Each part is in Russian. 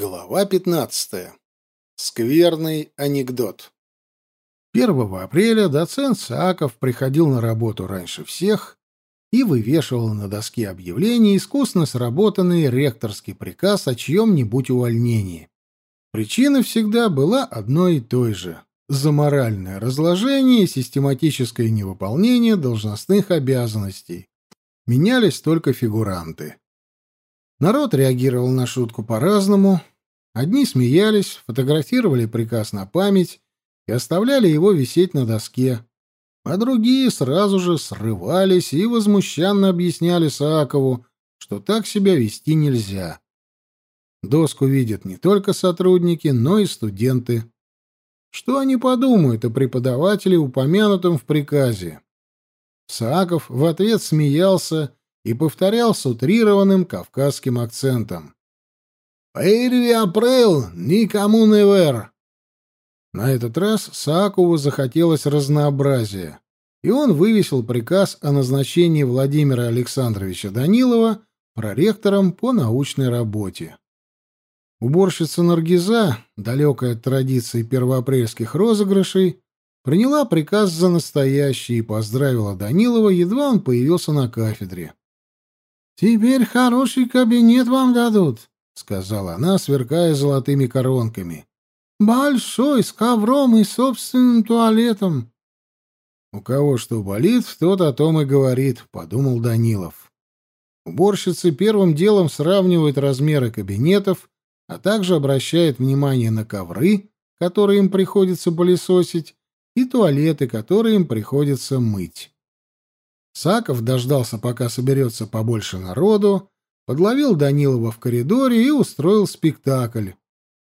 Глава 15. Скверный анекдот. 1 апреля доцент Сааков приходил на работу раньше всех и вывешивал на доске объявлений искусно сработанный ректорский приказ о чьем-нибудь увольнении. Причина всегда была одной и той же — за моральное разложение и систематическое невыполнение должностных обязанностей. Менялись только фигуранты. Народ реагировал на шутку по-разному. Одни смеялись, фотографировали приказ на память и оставляли его висеть на доске, а другие сразу же срывались и возмущенно объясняли Саакову, что так себя вести нельзя. Доску видят не только сотрудники, но и студенты. Что они подумают о преподавателе, упомянутом в приказе? Сааков в ответ смеялся и повторял с утрированным кавказским акцентом. «Первый апрель никому не вер!» На этот раз Саакову захотелось разнообразия, и он вывесил приказ о назначении Владимира Александровича Данилова проректором по научной работе. Уборщица Наргиза, далекая от традиций первоапрельских розыгрышей, приняла приказ за настоящий и поздравила Данилова, едва он появился на кафедре. «Теперь хороший кабинет вам дадут», — сказала она, сверкая золотыми коронками. «Большой, с ковром и собственным туалетом». «У кого что болит, тот о том и говорит», — подумал Данилов. Уборщицы первым делом сравнивают размеры кабинетов, а также обращают внимание на ковры, которые им приходится пылесосить, и туалеты, которые им приходится мыть. Саков дождался, пока соберется побольше народу, подловил Данилова в коридоре и устроил спектакль.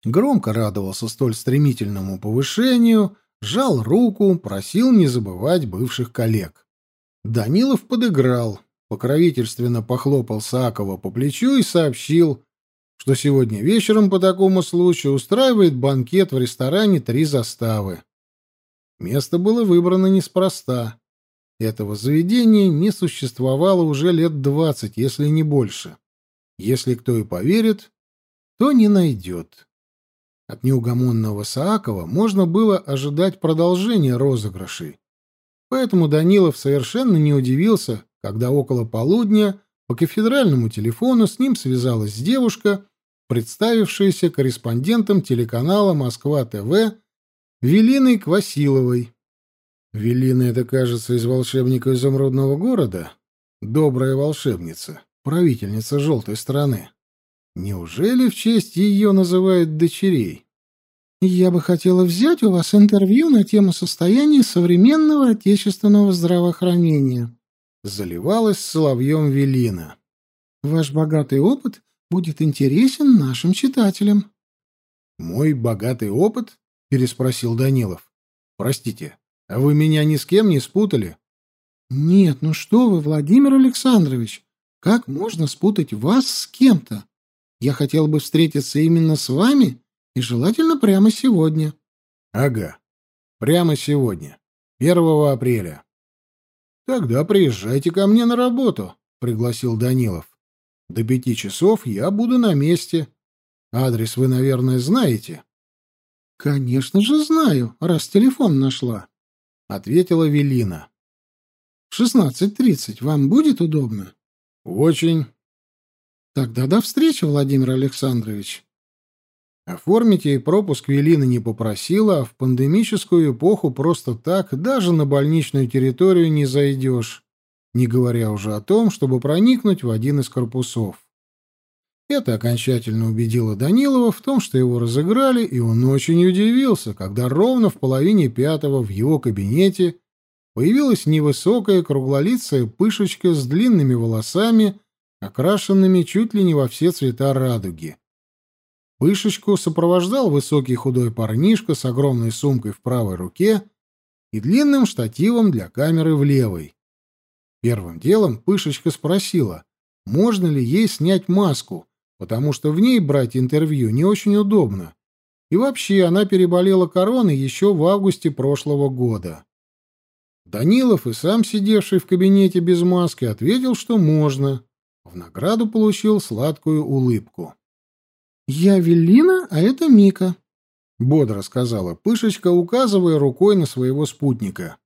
Громко радовался столь стремительному повышению, жал руку, просил не забывать бывших коллег. Данилов подыграл, покровительственно похлопал Сакова по плечу и сообщил, что сегодня вечером по такому случаю устраивает банкет в ресторане «Три заставы». Место было выбрано неспроста. Этого заведения не существовало уже лет двадцать, если не больше. Если кто и поверит, то не найдет. От неугомонного Саакова можно было ожидать продолжения розыгрышей. Поэтому Данилов совершенно не удивился, когда около полудня по кафедральному телефону с ним связалась девушка, представившаяся корреспондентом телеканала «Москва-ТВ» Велиной Квасиловой. Велина это, кажется, из волшебника изумрудного города. Добрая волшебница, правительница желтой страны. Неужели в честь ее называют дочерей? Я бы хотела взять у вас интервью на тему состояния современного отечественного здравоохранения. Заливалась соловьем Велина. Ваш богатый опыт будет интересен нашим читателям. Мой богатый опыт? переспросил Данилов. Простите, а вы меня ни с кем не спутали? Нет, ну что вы, Владимир Александрович, как можно спутать вас с кем-то? Я хотел бы встретиться именно с вами и желательно прямо сегодня. Ага. Прямо сегодня. 1 апреля. Тогда приезжайте ко мне на работу, пригласил Данилов. До пяти часов я буду на месте. Адрес вы, наверное, знаете. Конечно же знаю, раз телефон нашла. — ответила Велина. «Шестнадцать тридцать. Вам будет удобно?» «Очень». «Тогда до встречи, Владимир Александрович». Оформить ей пропуск Велина не попросила, а в пандемическую эпоху просто так даже на больничную территорию не зайдешь, не говоря уже о том, чтобы проникнуть в один из корпусов. Это окончательно убедило Данилова в том, что его разыграли, и он очень удивился, когда ровно в половине пятого в его кабинете появилась невысокая круглолицая пышечка с длинными волосами, окрашенными чуть ли не во все цвета радуги. Пышечку сопровождал высокий худой парнишка с огромной сумкой в правой руке и длинным штативом для камеры в левой. Первым делом Пышечка спросила, можно ли ей снять маску, потому что в ней брать интервью не очень удобно. И вообще она переболела короной еще в августе прошлого года. Данилов и сам сидевший в кабинете без маски ответил, что можно. В награду получил сладкую улыбку. «Я Велина, а это Мика», — бодро сказала Пышечка, указывая рукой на своего спутника.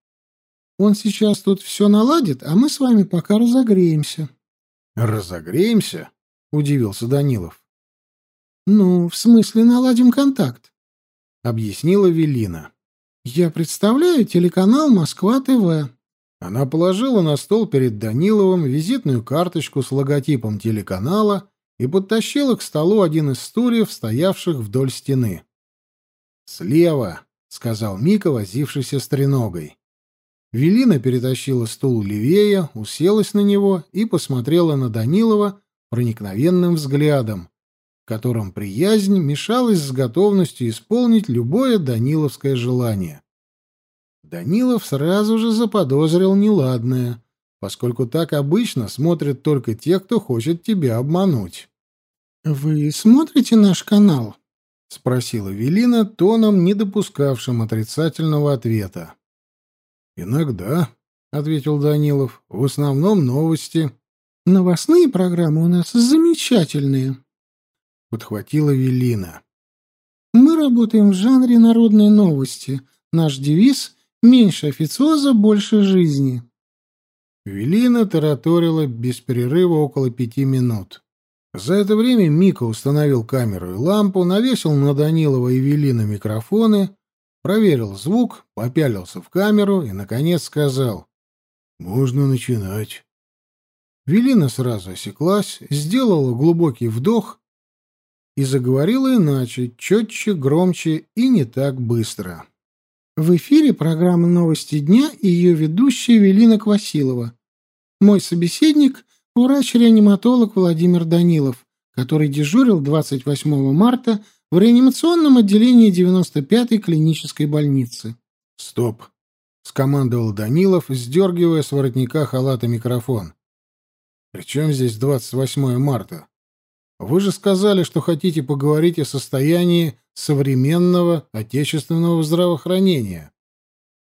«Он сейчас тут все наладит, а мы с вами пока разогреемся». «Разогреемся?» — удивился Данилов. «Ну, в смысле, наладим контакт», — объяснила Велина. «Я представляю телеканал «Москва-ТВ». Она положила на стол перед Даниловым визитную карточку с логотипом телеканала и подтащила к столу один из стульев, стоявших вдоль стены. «Слева», — сказал Мика, возившийся с треногой. Велина перетащила стул левее, уселась на него и посмотрела на Данилова проникновенным взглядом, в котором приязнь мешалась с готовностью исполнить любое даниловское желание. Данилов сразу же заподозрил неладное, поскольку так обычно смотрят только те, кто хочет тебя обмануть. «Вы смотрите наш канал?» — спросила Велина тоном, не допускавшим отрицательного ответа. «Иногда», — ответил Данилов, — «в основном новости». «Новостные программы у нас замечательные», — подхватила Велина. «Мы работаем в жанре народные новости. Наш девиз — меньше официоза, больше жизни». Велина тараторила без перерыва около пяти минут. За это время Мика установил камеру и лампу, навесил на Данилова и Велина микрофоны, проверил звук, попялился в камеру и, наконец, сказал «Можно начинать». Велина сразу осеклась, сделала глубокий вдох и заговорила иначе, четче, громче и не так быстро. В эфире программа «Новости дня» и ее ведущая Велина Квасилова. Мой собеседник — врач-реаниматолог Владимир Данилов, который дежурил 28 марта в реанимационном отделении 95-й клинической больницы. «Стоп!» — скомандовал Данилов, сдергивая с воротника халата микрофон. «При чем здесь 28 марта? Вы же сказали, что хотите поговорить о состоянии современного отечественного здравоохранения».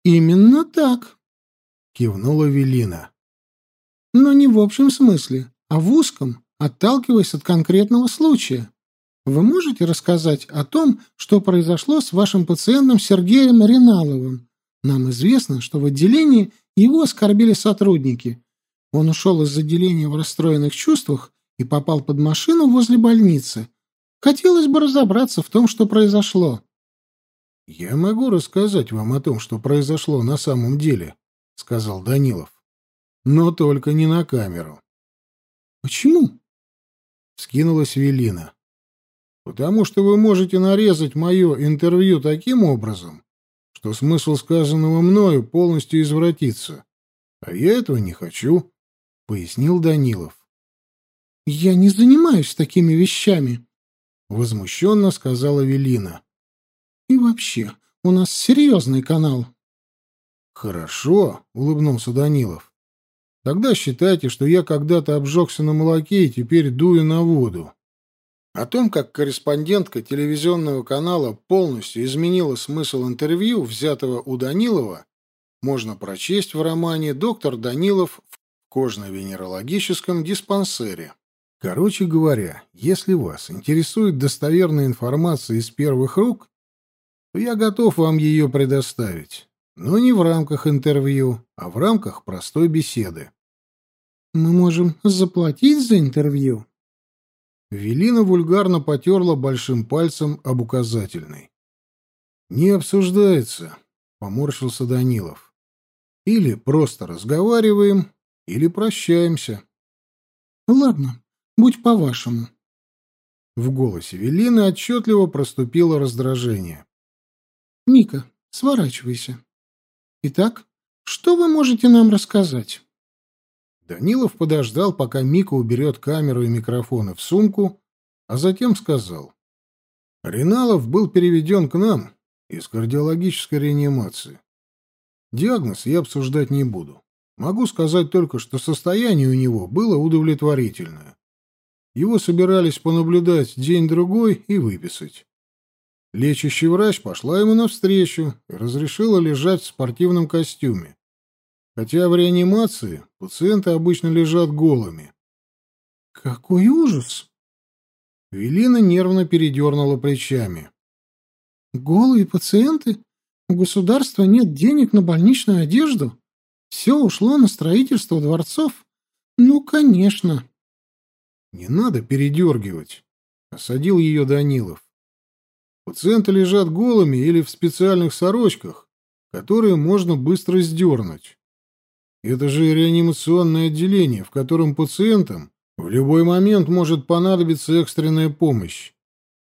«Именно так», — кивнула Велина. «Но не в общем смысле, а в узком, отталкиваясь от конкретного случая. Вы можете рассказать о том, что произошло с вашим пациентом Сергеем Реналовым? Нам известно, что в отделении его оскорбили сотрудники. Он ушел из отделения в расстроенных чувствах и попал под машину возле больницы. Хотелось бы разобраться в том, что произошло. «Я могу рассказать вам о том, что произошло на самом деле», — сказал Данилов. «Но только не на камеру». «Почему?» — скинулась Велина. «Потому что вы можете нарезать мое интервью таким образом, что смысл сказанного мною полностью извратится. А я этого не хочу пояснил Данилов. Я не занимаюсь такими вещами, возмущенно сказала Велина. И вообще, у нас серьезный канал. Хорошо, улыбнулся Данилов. Тогда считайте, что я когда-то обжегся на молоке и теперь дую на воду. О том, как корреспондентка телевизионного канала полностью изменила смысл интервью, взятого у Данилова, можно прочесть в романе «Доктор Данилов в кожно-венерологическом диспансере. Короче говоря, если вас интересует достоверная информация из первых рук, то я готов вам ее предоставить, но не в рамках интервью, а в рамках простой беседы. Мы можем заплатить за интервью. Велина вульгарно потерла большим пальцем об указательный. «Не обсуждается», — поморщился Данилов. «Или просто разговариваем, или прощаемся. Ладно, будь по-вашему. В голосе Велины отчетливо проступило раздражение. Мика, сворачивайся. Итак, что вы можете нам рассказать? Данилов подождал, пока Мика уберет камеру и микрофоны в сумку, а затем сказал. Реналов был переведен к нам из кардиологической реанимации. Диагноз я обсуждать не буду. Могу сказать только, что состояние у него было удовлетворительное. Его собирались понаблюдать день-другой и выписать. Лечащий врач пошла ему навстречу и разрешила лежать в спортивном костюме. Хотя в реанимации пациенты обычно лежат голыми. «Какой ужас!» Велина нервно передернула плечами. «Голые пациенты? У государства нет денег на больничную одежду? Все ушло на строительство дворцов? Ну, конечно!» «Не надо передергивать», — осадил ее Данилов. «Пациенты лежат голыми или в специальных сорочках, которые можно быстро сдернуть. Это же реанимационное отделение, в котором пациентам в любой момент может понадобиться экстренная помощь.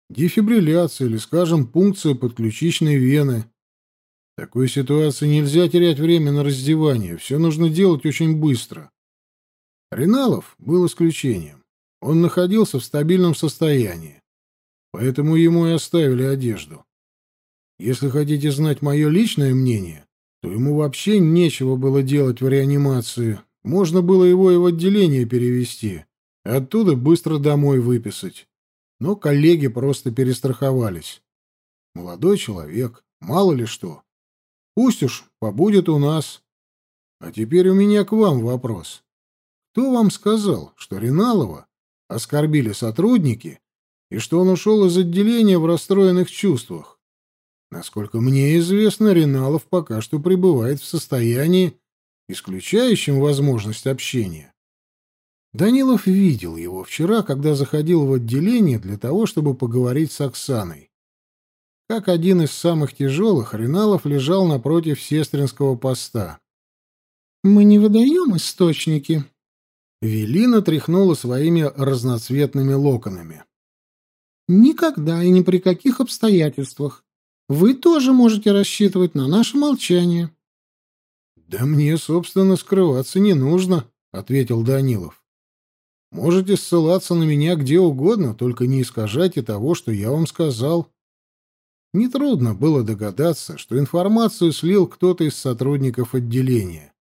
Дефибрилляция или, скажем, пункция подключичной вены. В такой ситуации нельзя терять время на раздевание, все нужно делать очень быстро. Реналов был исключением. Он находился в стабильном состоянии, поэтому ему и оставили одежду. Если хотите знать мое личное мнение, то ему вообще нечего было делать в реанимации. Можно было его и в отделение перевести, оттуда быстро домой выписать. Но коллеги просто перестраховались. Молодой человек, мало ли что. Пусть уж побудет у нас. А теперь у меня к вам вопрос. Кто вам сказал, что Риналова оскорбили сотрудники и что он ушел из отделения в расстроенных чувствах? Насколько мне известно, Риналов пока что пребывает в состоянии, исключающем возможность общения. Данилов видел его вчера, когда заходил в отделение для того, чтобы поговорить с Оксаной. Как один из самых тяжелых, Риналов лежал напротив сестринского поста. «Мы не выдаем источники». Велина тряхнула своими разноцветными локонами. «Никогда и ни при каких обстоятельствах. Вы тоже можете рассчитывать на наше молчание. Да мне, собственно, скрываться не нужно, ответил Данилов. Можете ссылаться на меня где угодно, только не искажайте того, что я вам сказал. Нетрудно было догадаться, что информацию слил кто-то из сотрудников отделения.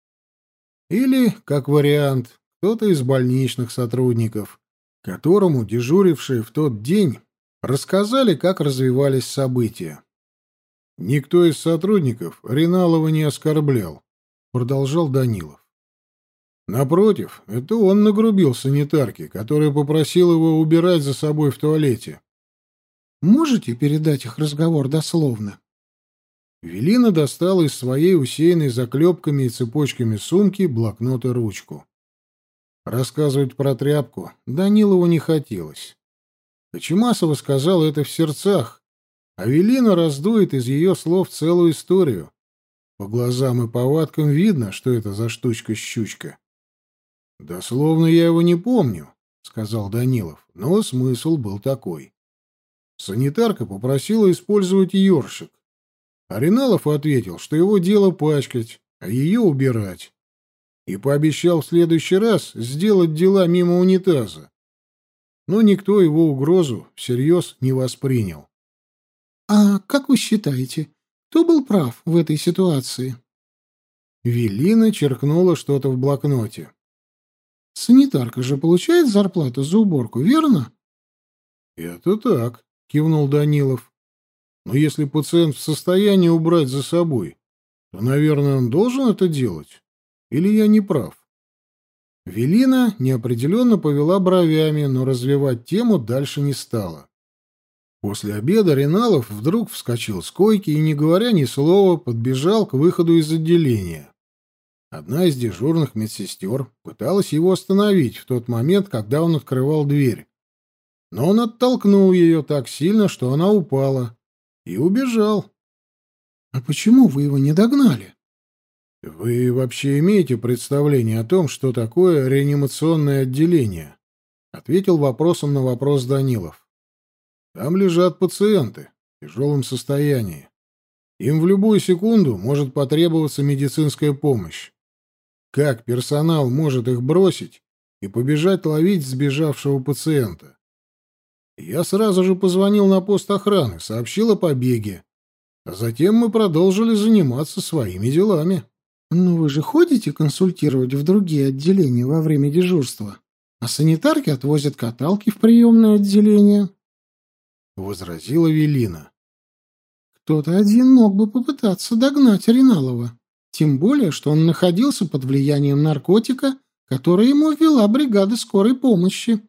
Или, как вариант, кто-то из больничных сотрудников, которому дежурившие в тот день рассказали, как развивались события. Никто из сотрудников Риналова не оскорблял, продолжал Данилов. Напротив, это он нагрубил санитарке, которая попросила его убирать за собой в туалете. Можете передать их разговор дословно? Велина достала из своей усеянной заклепками и цепочками сумки блокнот и ручку. Рассказывать про тряпку Данилову не хотелось. Кочемасова сказала это в сердцах, Авелина раздует из ее слов целую историю. По глазам и повадкам видно, что это за штучка-щучка. «Дословно я его не помню», — сказал Данилов, но смысл был такой. Санитарка попросила использовать ёршик. Ариналов ответил, что его дело пачкать, а ее убирать. И пообещал в следующий раз сделать дела мимо унитаза. Но никто его угрозу всерьез не воспринял. «А как вы считаете, кто был прав в этой ситуации?» Велина черкнула что-то в блокноте. «Санитарка же получает зарплату за уборку, верно?» «Это так», — кивнул Данилов. «Но если пациент в состоянии убрать за собой, то, наверное, он должен это делать? Или я не прав?» Велина неопределенно повела бровями, но развивать тему дальше не стала. После обеда Реналов вдруг вскочил с койки и, не говоря ни слова, подбежал к выходу из отделения. Одна из дежурных медсестер пыталась его остановить в тот момент, когда он открывал дверь. Но он оттолкнул ее так сильно, что она упала, и убежал. — А почему вы его не догнали? — Вы вообще имеете представление о том, что такое реанимационное отделение? — ответил вопросом на вопрос Данилов. Там лежат пациенты в тяжелом состоянии. Им в любую секунду может потребоваться медицинская помощь. Как персонал может их бросить и побежать ловить сбежавшего пациента? Я сразу же позвонил на пост охраны, сообщил о побеге. А затем мы продолжили заниматься своими делами. «Но вы же ходите консультировать в другие отделения во время дежурства, а санитарки отвозят каталки в приемное отделение?» возразила Велина. Кто-то один мог бы попытаться догнать Риналова, тем более, что он находился под влиянием наркотика, который ему ввела бригада скорой помощи.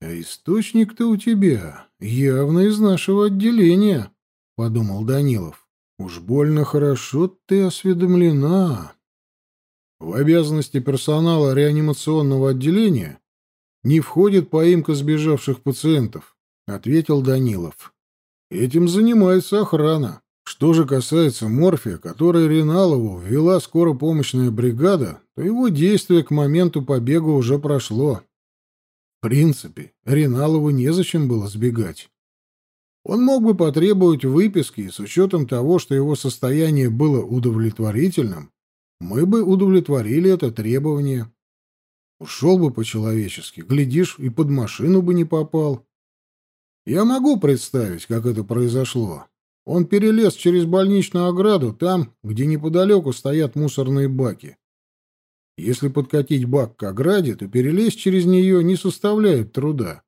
А источник-то у тебя явно из нашего отделения, подумал Данилов. Уж больно хорошо ты осведомлена. В обязанности персонала реанимационного отделения не входит поимка сбежавших пациентов, ответил Данилов. Этим занимается охрана. Что же касается морфия, который Реналову ввела скоропомощная бригада, то его действие к моменту побега уже прошло. В принципе, Реналову незачем было сбегать. Он мог бы потребовать выписки, с учетом того, что его состояние было удовлетворительным, мы бы удовлетворили это требование. Ушел бы по-человечески, глядишь, и под машину бы не попал. Я могу представить, как это произошло. Он перелез через больничную ограду там, где неподалеку стоят мусорные баки. Если подкатить бак к ограде, то перелезть через нее не составляет труда.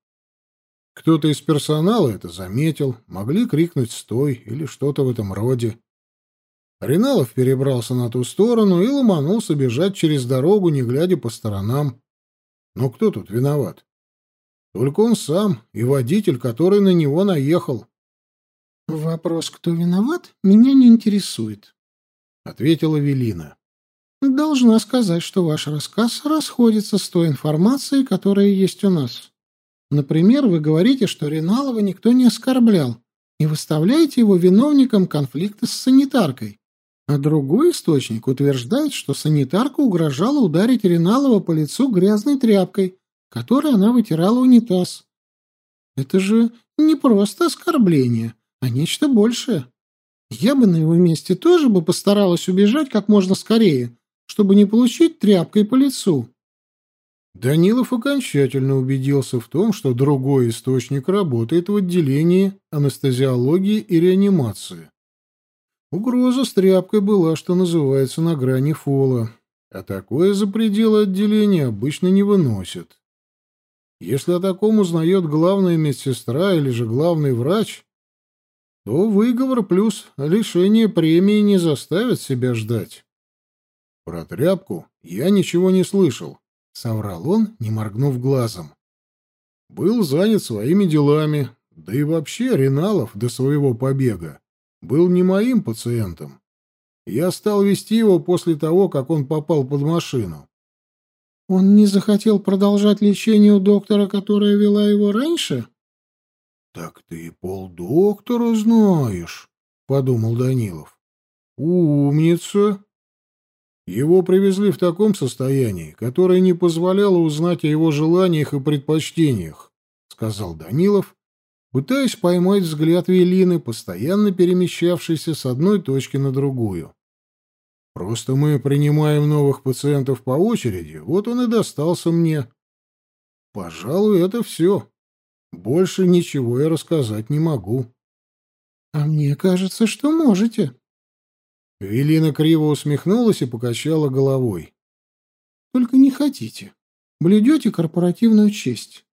Кто-то из персонала это заметил, могли крикнуть «стой» или что-то в этом роде. Реналов перебрался на ту сторону и ломанулся бежать через дорогу, не глядя по сторонам. Но кто тут виноват? Только он сам и водитель, который на него наехал. «Вопрос, кто виноват, меня не интересует», — ответила Велина. Должна сказать, что ваш рассказ расходится с той информацией, которая есть у нас. Например, вы говорите, что Реналова никто не оскорблял, и выставляете его виновником конфликта с санитаркой. А другой источник утверждает, что санитарка угрожала ударить Реналова по лицу грязной тряпкой, которой она вытирала унитаз. Это же не просто оскорбление, а нечто большее. Я бы на его месте тоже бы постаралась убежать как можно скорее, чтобы не получить тряпкой по лицу. Данилов окончательно убедился в том, что другой источник работает в отделении анестезиологии и реанимации. Угроза с тряпкой была, что называется, на грани фола, а такое за пределы отделения обычно не выносят. Если о таком узнает главная медсестра или же главный врач, то выговор плюс лишение премии не заставит себя ждать. Про тряпку я ничего не слышал, — соврал он, не моргнув глазом. Был занят своими делами, да и вообще Реналов до своего побега был не моим пациентом. Я стал вести его после того, как он попал под машину. Он не захотел продолжать лечение у доктора, которая вела его раньше? — Так ты и полдоктора знаешь, — подумал Данилов. — Умница. Его привезли в таком состоянии, которое не позволяло узнать о его желаниях и предпочтениях, — сказал Данилов, пытаясь поймать взгляд Велины, постоянно перемещавшейся с одной точки на другую. Просто мы принимаем новых пациентов по очереди, вот он и достался мне. Пожалуй, это все. Больше ничего я рассказать не могу. — А мне кажется, что можете, Велина криво усмехнулась и покачала головой. «Только не хотите. Блюдете корпоративную честь.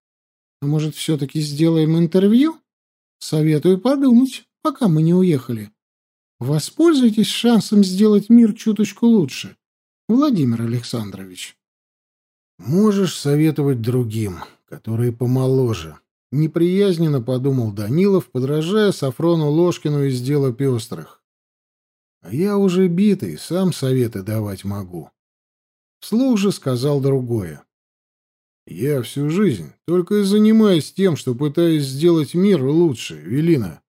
А может, все-таки сделаем интервью? Советую подумать, пока мы не уехали. Воспользуйтесь шансом сделать мир чуточку лучше, Владимир Александрович». «Можешь советовать другим, которые помоложе», — неприязненно подумал Данилов, подражая Сафрону Ложкину из «Дела пестрых». А я уже битый, сам советы давать могу. Вслух же сказал другое. Я всю жизнь только и занимаюсь тем, что пытаюсь сделать мир лучше, Велина.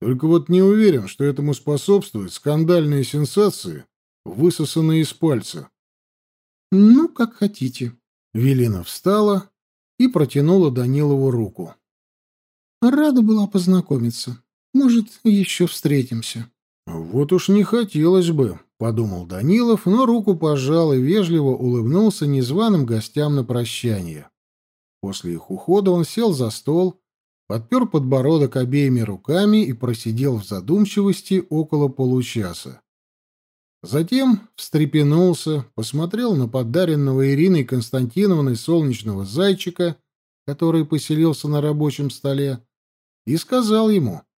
Только вот не уверен, что этому способствуют скандальные сенсации, высосанные из пальца. Ну, как хотите. Велина встала и протянула Данилову руку. Рада была познакомиться. Может, еще встретимся. «Вот уж не хотелось бы», — подумал Данилов, но руку пожал и вежливо улыбнулся незваным гостям на прощание. После их ухода он сел за стол, подпер подбородок обеими руками и просидел в задумчивости около получаса. Затем встрепенулся, посмотрел на подаренного Ириной Константиновной солнечного зайчика, который поселился на рабочем столе, и сказал ему —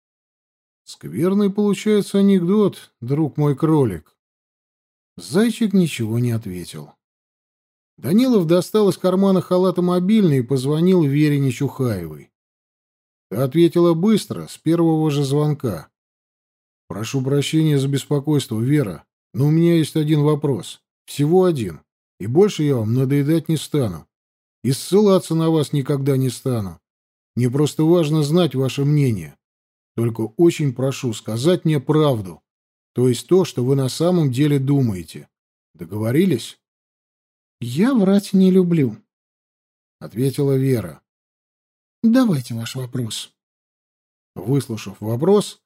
Скверный получается анекдот, друг мой кролик. Зайчик ничего не ответил. Данилов достал из кармана халата мобильный и позвонил Вере Нечухаевой. Та ответила быстро, с первого же звонка. «Прошу прощения за беспокойство, Вера, но у меня есть один вопрос. Всего один. И больше я вам надоедать не стану. И ссылаться на вас никогда не стану. Мне просто важно знать ваше мнение. Только очень прошу сказать мне правду, то есть то, что вы на самом деле думаете. Договорились? Я врать не люблю, ответила Вера. Давайте ваш вопрос. Выслушав вопрос,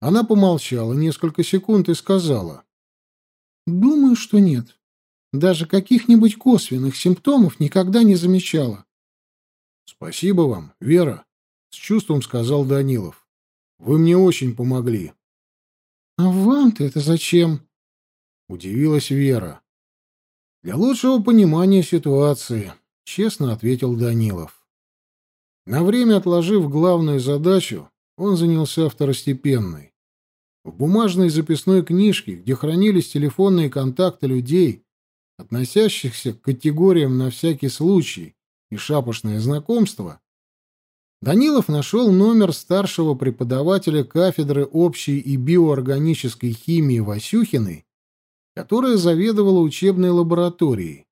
она помолчала несколько секунд и сказала: "Думаю, что нет. Даже каких-нибудь косвенных симптомов никогда не замечала. Спасибо вам, Вера, с чувством сказал Данилов. Вы мне очень помогли. А вам-то это зачем? удивилась Вера. Для лучшего понимания ситуации, честно ответил Данилов. На время отложив главную задачу, он занялся второстепенной. В бумажной записной книжке, где хранились телефонные контакты людей, относящихся к категориям на всякий случай и шапошное знакомство, Данилов нашел номер старшего преподавателя кафедры общей и биоорганической химии Васюхиной, которая заведовала учебной лабораторией.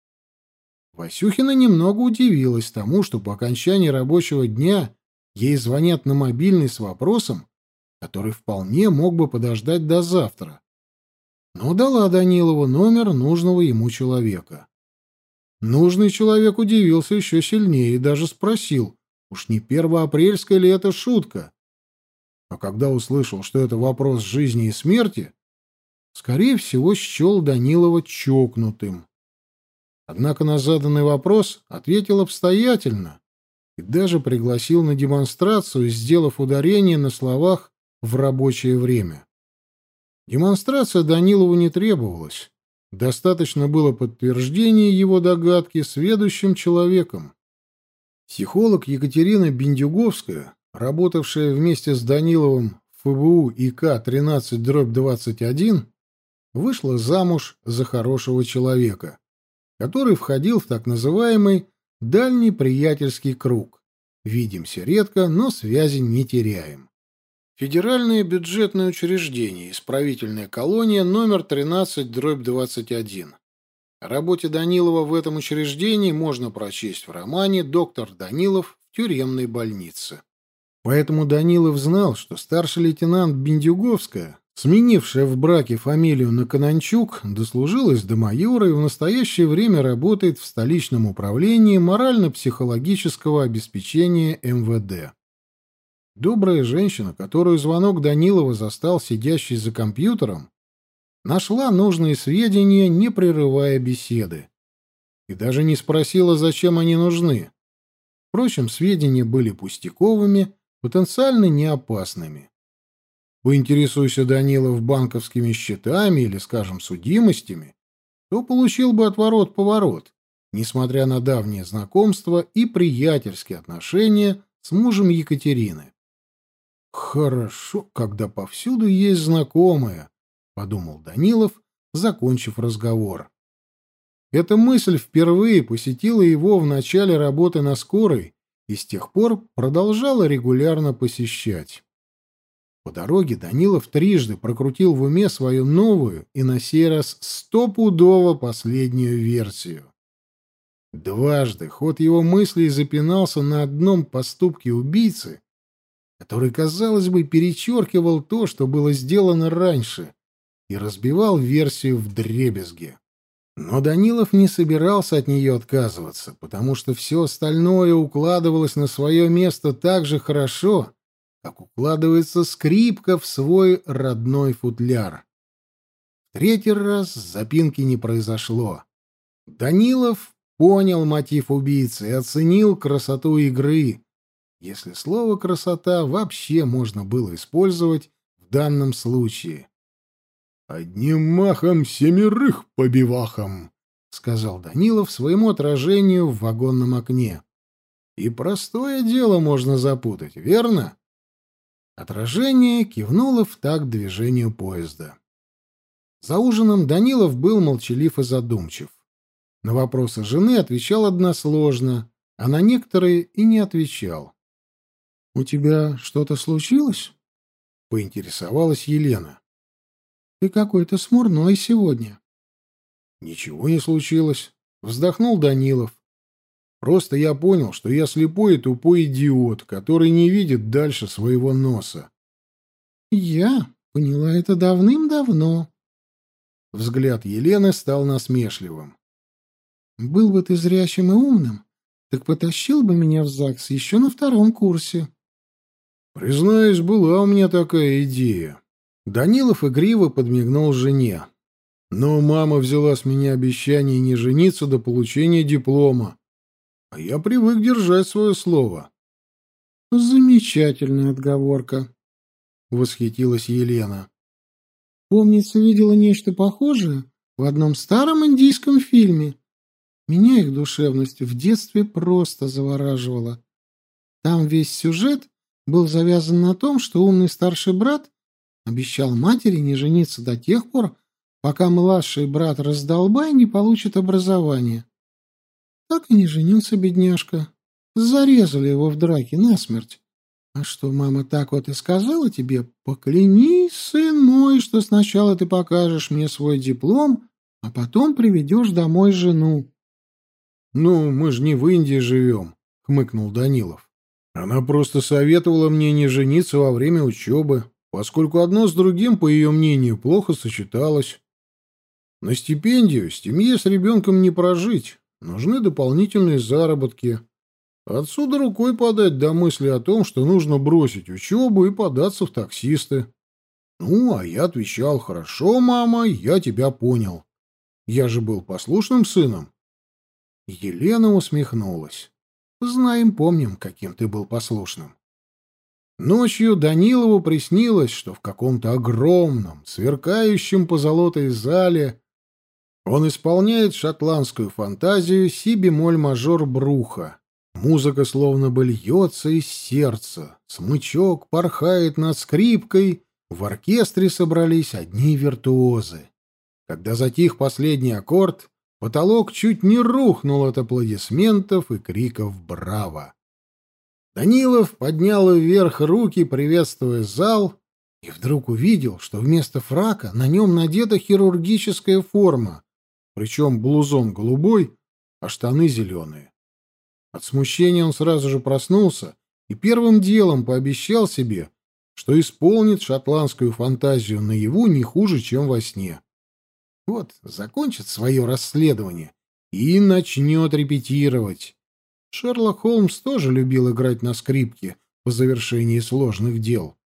Васюхина немного удивилась тому, что по окончании рабочего дня ей звонят на мобильный с вопросом, который вполне мог бы подождать до завтра но дала Данилову номер нужного ему человека. Нужный человек удивился еще сильнее и даже спросил, уж не первоапрельская ли это шутка. А когда услышал, что это вопрос жизни и смерти, скорее всего, счел Данилова чокнутым. Однако на заданный вопрос ответил обстоятельно и даже пригласил на демонстрацию, сделав ударение на словах «в рабочее время». Демонстрация Данилову не требовалась. Достаточно было подтверждения его догадки сведущим человеком. Психолог Екатерина Бендюговская, работавшая вместе с Даниловым в ФБУ ИК 13-21, вышла замуж за хорошего человека, который входил в так называемый дальний приятельский круг. Видимся редко, но связи не теряем. Федеральное бюджетное учреждение, исправительная колония номер 13, дробь 21. О работе Данилова в этом учреждении можно прочесть в романе «Доктор Данилов в тюремной больнице». Поэтому Данилов знал, что старший лейтенант Бендюговская, сменившая в браке фамилию на Кананчук, дослужилась до майора и в настоящее время работает в столичном управлении морально-психологического обеспечения МВД. Добрая женщина, которую звонок Данилова застал сидящей за компьютером, нашла нужные сведения, не прерывая беседы. И даже не спросила, зачем они нужны. Впрочем, сведения были пустяковыми, потенциально неопасными. Поинтересуйся Данилов банковскими счетами или, скажем, судимостями, то получил бы отворот-поворот, несмотря на давнее знакомство и приятельские отношения с мужем Екатерины. Хорошо, когда повсюду есть знакомые, подумал Данилов, закончив разговор. Эта мысль впервые посетила его в начале работы на скорой и с тех пор продолжала регулярно посещать. По дороге Данилов трижды прокрутил в уме свою новую и на сей раз стопудово последнюю версию. Дважды ход его мыслей запинался на одном поступке убийцы, который, казалось бы, перечеркивал то, что было сделано раньше, и разбивал версию в дребезге. Но Данилов не собирался от нее отказываться, потому что все остальное укладывалось на свое место так же хорошо, как укладывается скрипка в свой родной футляр. В третий раз запинки не произошло. Данилов понял мотив убийцы и оценил красоту игры, если слово «красота» вообще можно было использовать в данном случае. «Одним махом семерых побивахом», — сказал Данилов своему отражению в вагонном окне. «И простое дело можно запутать, верно?» Отражение кивнуло в такт движению поезда. За ужином Данилов был молчалив и задумчив. На вопросы жены отвечал односложно, а на некоторые и не отвечал. «У тебя что-то случилось?» — поинтересовалась Елена. «Ты какой-то смурной сегодня». «Ничего не случилось», — вздохнул Данилов. «Просто я понял, что я слепой и тупой идиот, который не видит дальше своего носа». «Я поняла это давным-давно». Взгляд Елены стал насмешливым. «Был бы ты зрячим и умным, так потащил бы меня в ЗАГС еще на втором курсе». «Признаюсь, была у меня такая идея». Данилов игриво подмигнул жене. Но мама взяла с меня обещание не жениться до получения диплома. А я привык держать свое слово. Замечательная отговорка, восхитилась Елена. Помнится, видела нечто похожее в одном старом индийском фильме. Меня их душевность в детстве просто завораживала. Там весь сюжет был завязан на том, что умный старший брат обещал матери не жениться до тех пор, пока младший брат раздолбай не получит образование. Так и не женился бедняжка. Зарезали его в драке насмерть. А что мама так вот и сказала тебе? Поклянись, сын мой, что сначала ты покажешь мне свой диплом, а потом приведешь домой жену. — Ну, мы же не в Индии живем, — хмыкнул Данилов. Она просто советовала мне не жениться во время учебы, поскольку одно с другим, по ее мнению, плохо сочеталось. На стипендию семье с ребенком не прожить, нужны дополнительные заработки. Отсюда рукой подать до мысли о том, что нужно бросить учебу и податься в таксисты. Ну, а я отвечал, хорошо, мама, я тебя понял. Я же был послушным сыном. Елена усмехнулась. Знаем, помним, каким ты был послушным. Ночью Данилову приснилось, что в каком-то огромном, сверкающем позолотой зале он исполняет шотландскую фантазию си-бемоль-мажор Бруха. Музыка словно бы льется из сердца, смычок порхает над скрипкой, в оркестре собрались одни виртуозы. Когда затих последний аккорд, потолок чуть не рухнул от аплодисментов и криков «Браво!». Данилов поднял вверх руки, приветствуя зал, и вдруг увидел, что вместо фрака на нем надета хирургическая форма, причем блузон голубой, а штаны зеленые. От смущения он сразу же проснулся и первым делом пообещал себе, что исполнит шотландскую фантазию наяву не хуже, чем во сне. Вот, закончит свое расследование и начнет репетировать. Шерлок Холмс тоже любил играть на скрипке по завершении сложных дел.